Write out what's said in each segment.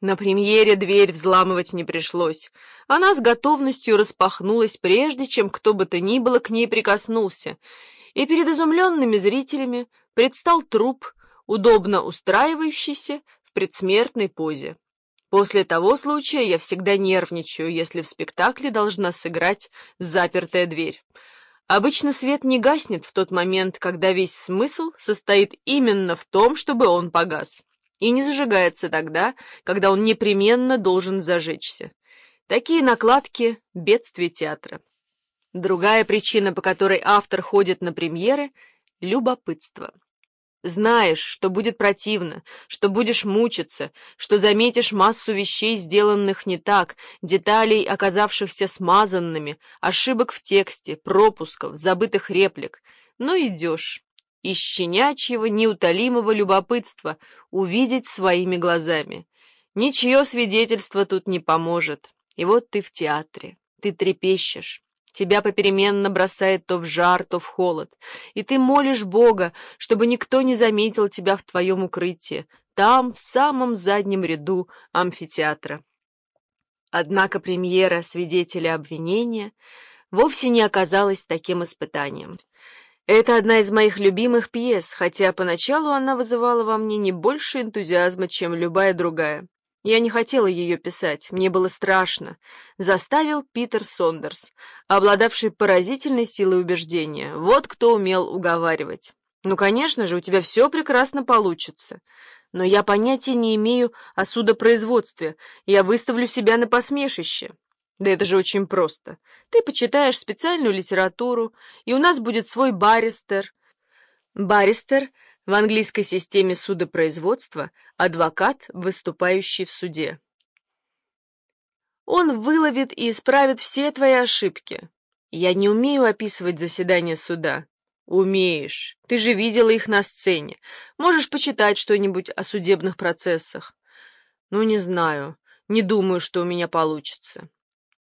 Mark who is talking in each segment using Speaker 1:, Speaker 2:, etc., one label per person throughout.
Speaker 1: На премьере дверь взламывать не пришлось. Она с готовностью распахнулась, прежде чем кто бы то ни было к ней прикоснулся, и перед изумленными зрителями предстал труп, удобно устраивающийся в предсмертной позе. После того случая я всегда нервничаю, если в спектакле должна сыграть запертая дверь. Обычно свет не гаснет в тот момент, когда весь смысл состоит именно в том, чтобы он погас и не зажигается тогда, когда он непременно должен зажечься. Такие накладки — бедствие театра. Другая причина, по которой автор ходит на премьеры — любопытство. Знаешь, что будет противно, что будешь мучиться, что заметишь массу вещей, сделанных не так, деталей, оказавшихся смазанными, ошибок в тексте, пропусков, забытых реплик, но идешь из щенячьего, неутолимого любопытства увидеть своими глазами. Ничье свидетельство тут не поможет. И вот ты в театре, ты трепещешь. Тебя попеременно бросает то в жар, то в холод. И ты молишь Бога, чтобы никто не заметил тебя в твоем укрытии, там, в самом заднем ряду амфитеатра. Однако премьера свидетеля обвинения вовсе не оказалась таким испытанием. Это одна из моих любимых пьес, хотя поначалу она вызывала во мне не больше энтузиазма, чем любая другая. Я не хотела ее писать, мне было страшно. Заставил Питер Сондерс, обладавший поразительной силой убеждения. Вот кто умел уговаривать. Ну, конечно же, у тебя все прекрасно получится. Но я понятия не имею о судопроизводстве. Я выставлю себя на посмешище. Да это же очень просто. Ты почитаешь специальную литературу, и у нас будет свой баристер. Баристер в английской системе судопроизводства – адвокат, выступающий в суде. Он выловит и исправит все твои ошибки. Я не умею описывать заседания суда. Умеешь. Ты же видела их на сцене. Можешь почитать что-нибудь о судебных процессах. Ну, не знаю. Не думаю, что у меня получится.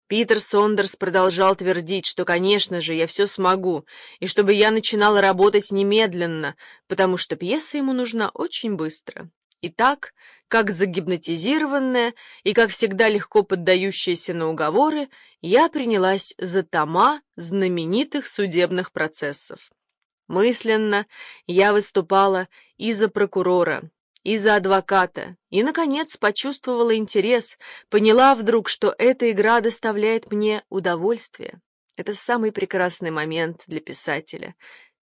Speaker 1: Питер Сондерс продолжал твердить, что, конечно же, я все смогу, и чтобы я начинала работать немедленно, потому что пьеса ему нужна очень быстро. И так, как загипнотизированная и, как всегда, легко поддающаяся на уговоры, я принялась за тома знаменитых судебных процессов. Мысленно я выступала и за прокурора, и за адвоката, и, наконец, почувствовала интерес, поняла вдруг, что эта игра доставляет мне удовольствие. Это самый прекрасный момент для писателя.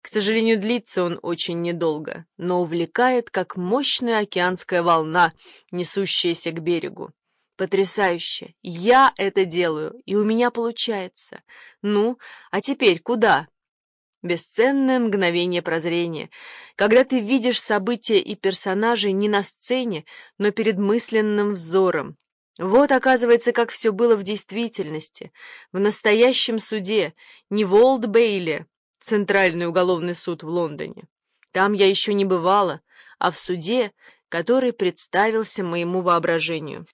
Speaker 1: К сожалению, длится он очень недолго, но увлекает, как мощная океанская волна, несущаяся к берегу. Потрясающе! Я это делаю, и у меня получается. Ну, а теперь куда? Бесценное мгновение прозрения, когда ты видишь события и персонажей не на сцене, но перед мысленным взором. Вот, оказывается, как все было в действительности, в настоящем суде, не в Олд-Бейле, Центральный уголовный суд в Лондоне. Там я еще не бывала, а в суде, который представился моему воображению.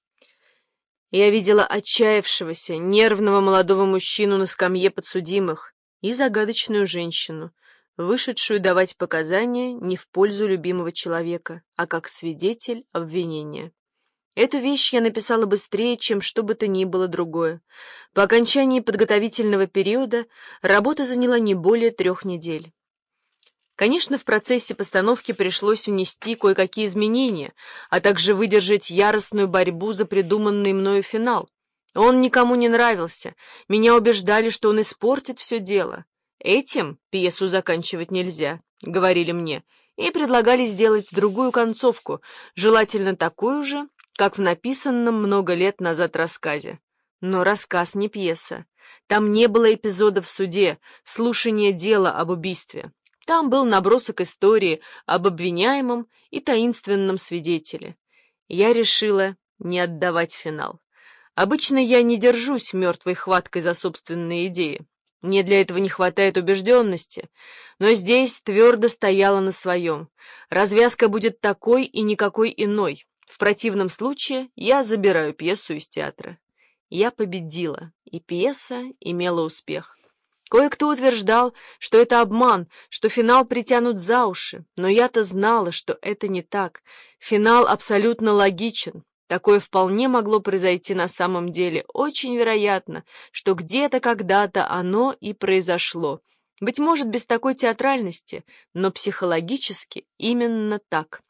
Speaker 1: Я видела отчаявшегося, нервного молодого мужчину на скамье подсудимых, и загадочную женщину, вышедшую давать показания не в пользу любимого человека, а как свидетель обвинения. Эту вещь я написала быстрее, чем что бы то ни было другое. По окончании подготовительного периода работа заняла не более трех недель. Конечно, в процессе постановки пришлось внести кое-какие изменения, а также выдержать яростную борьбу за придуманный мною финал. Он никому не нравился. Меня убеждали, что он испортит все дело. Этим пьесу заканчивать нельзя, говорили мне, и предлагали сделать другую концовку, желательно такую же, как в написанном много лет назад рассказе. Но рассказ не пьеса. Там не было эпизода в суде, слушания дела об убийстве. Там был набросок истории об обвиняемом и таинственном свидетеле. Я решила не отдавать финал. Обычно я не держусь мертвой хваткой за собственные идеи. Мне для этого не хватает убежденности. Но здесь твердо стояла на своем. Развязка будет такой и никакой иной. В противном случае я забираю пьесу из театра. Я победила, и пьеса имела успех. Кое-кто утверждал, что это обман, что финал притянут за уши, но я-то знала, что это не так. Финал абсолютно логичен. Такое вполне могло произойти на самом деле. Очень вероятно, что где-то когда-то оно и произошло. Быть может, без такой театральности, но психологически именно так.